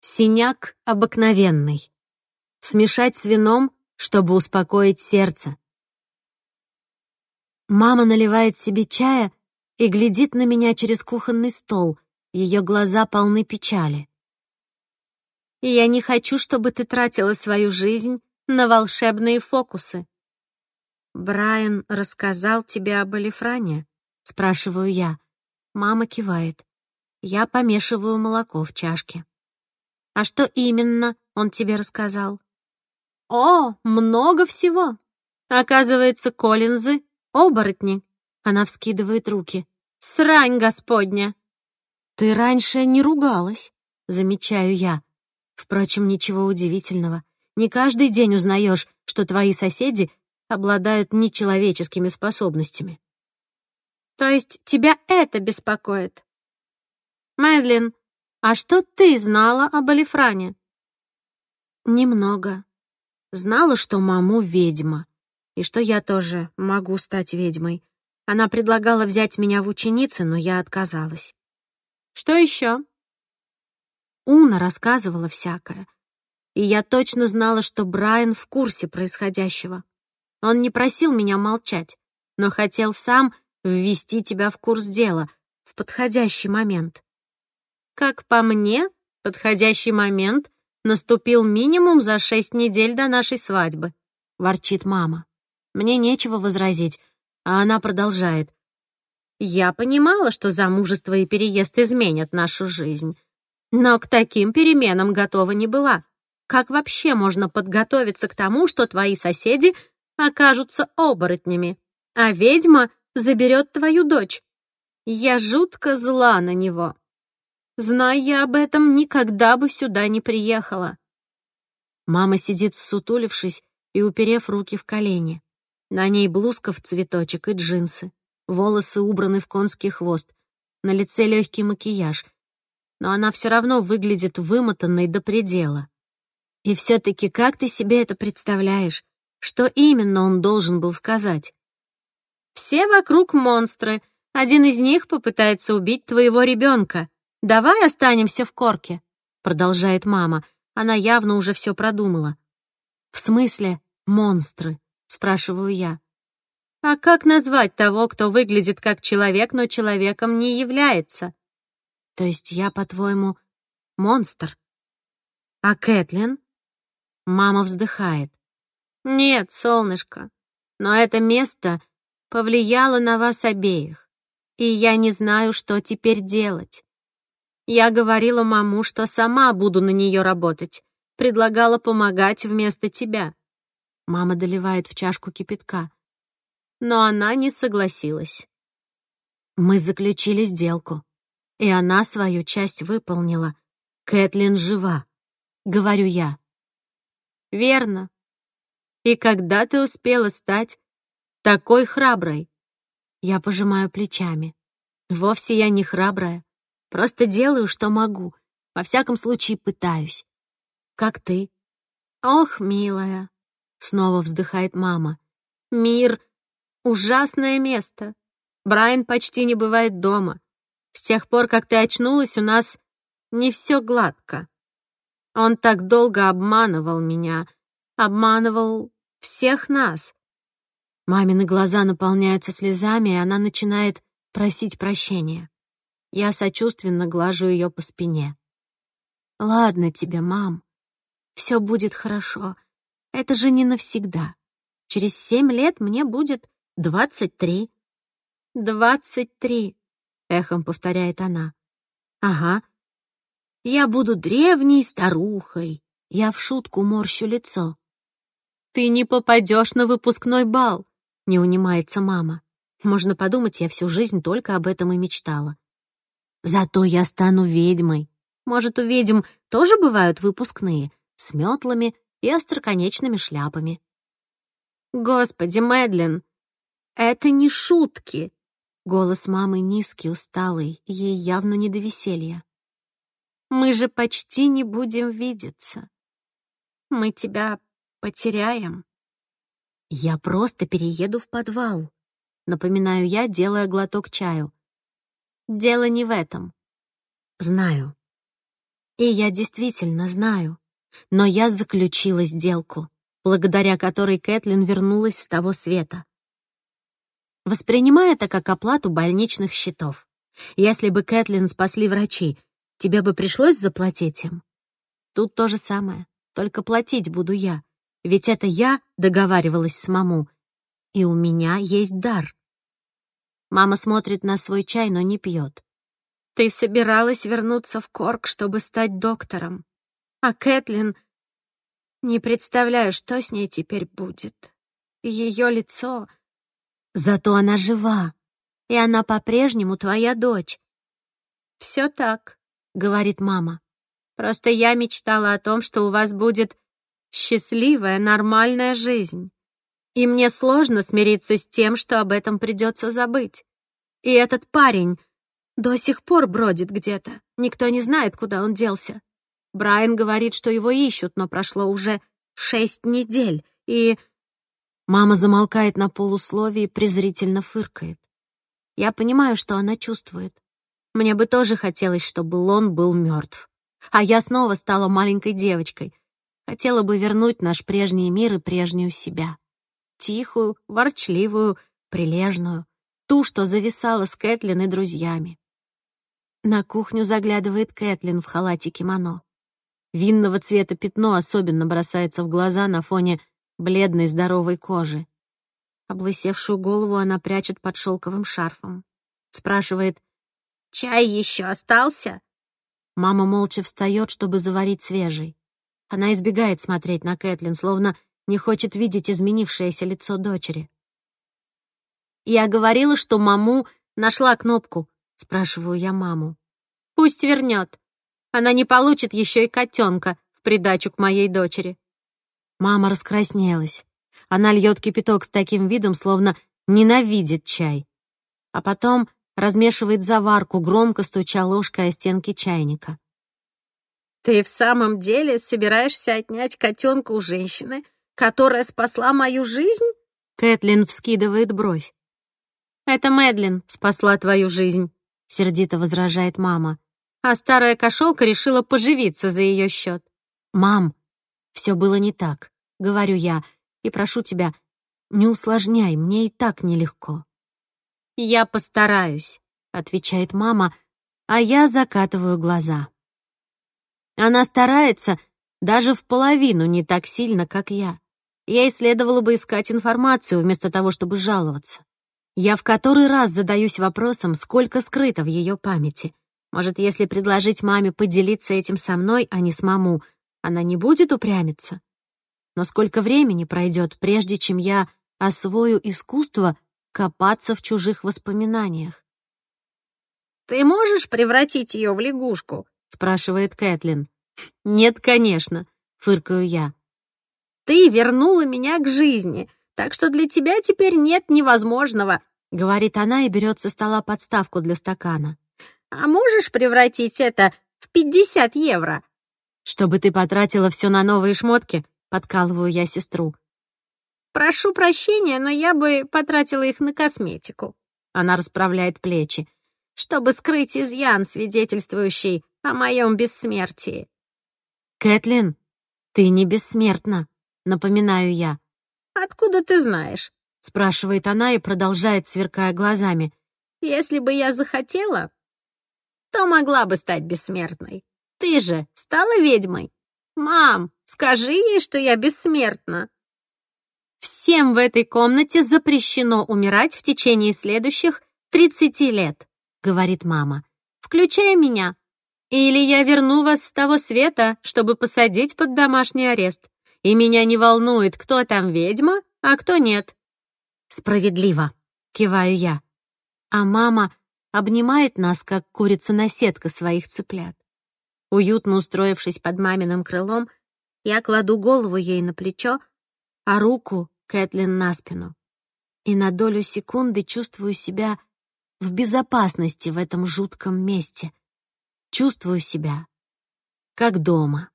Синяк обыкновенный. Смешать с вином, чтобы успокоить сердце. Мама наливает себе чая и глядит на меня через кухонный стол. Ее глаза полны печали. «Я не хочу, чтобы ты тратила свою жизнь на волшебные фокусы». «Брайан рассказал тебе об Алифране? — спрашиваю я. Мама кивает. Я помешиваю молоко в чашке. А что именно он тебе рассказал? О, много всего. Оказывается, Коллинзы — оборотни. Она вскидывает руки. Срань господня! Ты раньше не ругалась, замечаю я. Впрочем, ничего удивительного. Не каждый день узнаешь, что твои соседи обладают нечеловеческими способностями. То есть тебя это беспокоит? Мэдлин, а что ты знала об Алифране? Немного. Знала, что маму ведьма, и что я тоже могу стать ведьмой. Она предлагала взять меня в ученицы, но я отказалась. Что еще? Уна рассказывала всякое. И я точно знала, что Брайан в курсе происходящего. Он не просил меня молчать, но хотел сам ввести тебя в курс дела в подходящий момент. Как по мне, подходящий момент наступил минимум за шесть недель до нашей свадьбы», — ворчит мама. Мне нечего возразить, а она продолжает. «Я понимала, что замужество и переезд изменят нашу жизнь, но к таким переменам готова не была. Как вообще можно подготовиться к тому, что твои соседи окажутся оборотнями, а ведьма заберет твою дочь?» Я жутко зла на него. Зная я об этом, никогда бы сюда не приехала. Мама сидит сутулившись и уперев руки в колени. На ней блузка в цветочек и джинсы. Волосы убраны в конский хвост. На лице легкий макияж. Но она все равно выглядит вымотанной до предела. И все-таки как ты себе это представляешь? Что именно он должен был сказать? «Все вокруг монстры. Один из них попытается убить твоего ребенка», «Давай останемся в корке», — продолжает мама. Она явно уже все продумала. «В смысле монстры?» — спрашиваю я. «А как назвать того, кто выглядит как человек, но человеком не является?» «То есть я, по-твоему, монстр?» «А Кэтлин?» Мама вздыхает. «Нет, солнышко, но это место повлияло на вас обеих, и я не знаю, что теперь делать. Я говорила маму, что сама буду на нее работать. Предлагала помогать вместо тебя. Мама доливает в чашку кипятка. Но она не согласилась. Мы заключили сделку. И она свою часть выполнила. Кэтлин жива, говорю я. Верно. И когда ты успела стать такой храброй? Я пожимаю плечами. Вовсе я не храбрая. Просто делаю, что могу. Во всяком случае, пытаюсь. Как ты? Ох, милая, снова вздыхает мама. Мир — ужасное место. Брайан почти не бывает дома. С тех пор, как ты очнулась, у нас не все гладко. Он так долго обманывал меня, обманывал всех нас. Мамины глаза наполняются слезами, и она начинает просить прощения. Я сочувственно глажу ее по спине. «Ладно тебе, мам. Все будет хорошо. Это же не навсегда. Через семь лет мне будет двадцать три». «Двадцать три», — эхом повторяет она. «Ага. Я буду древней старухой». Я в шутку морщу лицо. «Ты не попадешь на выпускной бал», — не унимается мама. Можно подумать, я всю жизнь только об этом и мечтала. Зато я стану ведьмой. Может, у ведьм тоже бывают выпускные, с метлами и остроконечными шляпами. Господи, Мэдлин, это не шутки. Голос мамы низкий, усталый, ей явно не до веселья. Мы же почти не будем видеться. Мы тебя потеряем. Я просто перееду в подвал. Напоминаю я, делая глоток чаю. Дело не в этом. Знаю. И я действительно знаю. Но я заключила сделку, благодаря которой Кэтлин вернулась с того света. Воспринимай это как оплату больничных счетов. Если бы Кэтлин спасли врачи, тебе бы пришлось заплатить им? Тут то же самое, только платить буду я. Ведь это я договаривалась с маму. И у меня есть дар. Мама смотрит на свой чай, но не пьет. «Ты собиралась вернуться в Корк, чтобы стать доктором. А Кэтлин... Не представляю, что с ней теперь будет. Ее лицо... Зато она жива, и она по-прежнему твоя дочь». «Все так», — говорит мама. «Просто я мечтала о том, что у вас будет счастливая, нормальная жизнь». И мне сложно смириться с тем, что об этом придется забыть. И этот парень до сих пор бродит где-то. Никто не знает, куда он делся. Брайан говорит, что его ищут, но прошло уже шесть недель, и... Мама замолкает на полусловии и презрительно фыркает. Я понимаю, что она чувствует. Мне бы тоже хотелось, чтобы Лон был мертв. А я снова стала маленькой девочкой. Хотела бы вернуть наш прежний мир и прежнюю себя тихую, ворчливую, прилежную, ту, что зависала с Кэтлин и друзьями. На кухню заглядывает Кэтлин в халате кимоно. Винного цвета пятно особенно бросается в глаза на фоне бледной здоровой кожи. Облысевшую голову она прячет под шелковым шарфом. Спрашивает, «Чай еще остался?» Мама молча встает, чтобы заварить свежий. Она избегает смотреть на Кэтлин, словно не хочет видеть изменившееся лицо дочери. «Я говорила, что маму нашла кнопку», — спрашиваю я маму. «Пусть вернет. Она не получит еще и котенка в придачу к моей дочери». Мама раскраснелась. Она льет кипяток с таким видом, словно ненавидит чай. А потом размешивает заварку, громко стуча ложкой о стенки чайника. «Ты в самом деле собираешься отнять котенка у женщины, которая спасла мою жизнь?» Кэтлин вскидывает бровь. «Это Мэдлин спасла твою жизнь», — сердито возражает мама. А старая кошелка решила поживиться за ее счет. «Мам, все было не так», — говорю я, «и прошу тебя, не усложняй, мне и так нелегко». «Я постараюсь», — отвечает мама, а я закатываю глаза. Она старается даже в половину не так сильно, как я. Я и следовало бы искать информацию вместо того, чтобы жаловаться. Я в который раз задаюсь вопросом, сколько скрыто в ее памяти. Может, если предложить маме поделиться этим со мной, а не с маму, она не будет упрямиться? Но сколько времени пройдет, прежде чем я освою искусство копаться в чужих воспоминаниях? «Ты можешь превратить ее в лягушку?» — спрашивает Кэтлин. «Нет, конечно», — фыркаю я. Ты вернула меня к жизни, так что для тебя теперь нет невозможного», — говорит она и берет со стола подставку для стакана. «А можешь превратить это в 50 евро?» «Чтобы ты потратила все на новые шмотки?» — подкалываю я сестру. «Прошу прощения, но я бы потратила их на косметику». Она расправляет плечи. «Чтобы скрыть изъян, свидетельствующий о моем бессмертии». «Кэтлин, ты не бессмертна», Напоминаю я. «Откуда ты знаешь?» — спрашивает она и продолжает, сверкая глазами. «Если бы я захотела, то могла бы стать бессмертной. Ты же стала ведьмой. Мам, скажи ей, что я бессмертна». Всем в этой комнате запрещено умирать в течение следующих 30 лет, говорит мама, включая меня. Или я верну вас с того света, чтобы посадить под домашний арест и меня не волнует, кто там ведьма, а кто нет». «Справедливо», — киваю я. А мама обнимает нас, как курица-наседка своих цыплят. Уютно устроившись под маминым крылом, я кладу голову ей на плечо, а руку Кэтлин на спину. И на долю секунды чувствую себя в безопасности в этом жутком месте. Чувствую себя как дома.